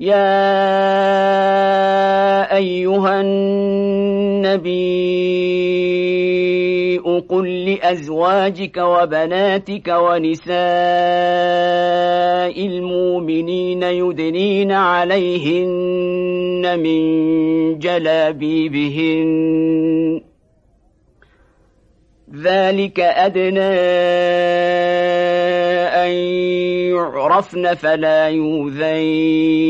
يا أيها النبي قل لأزواجك وبناتك ونساء المؤمنين يدنين عليهن من جلابيبهن. ذلك أدنى أن يعرفن فلا يوذين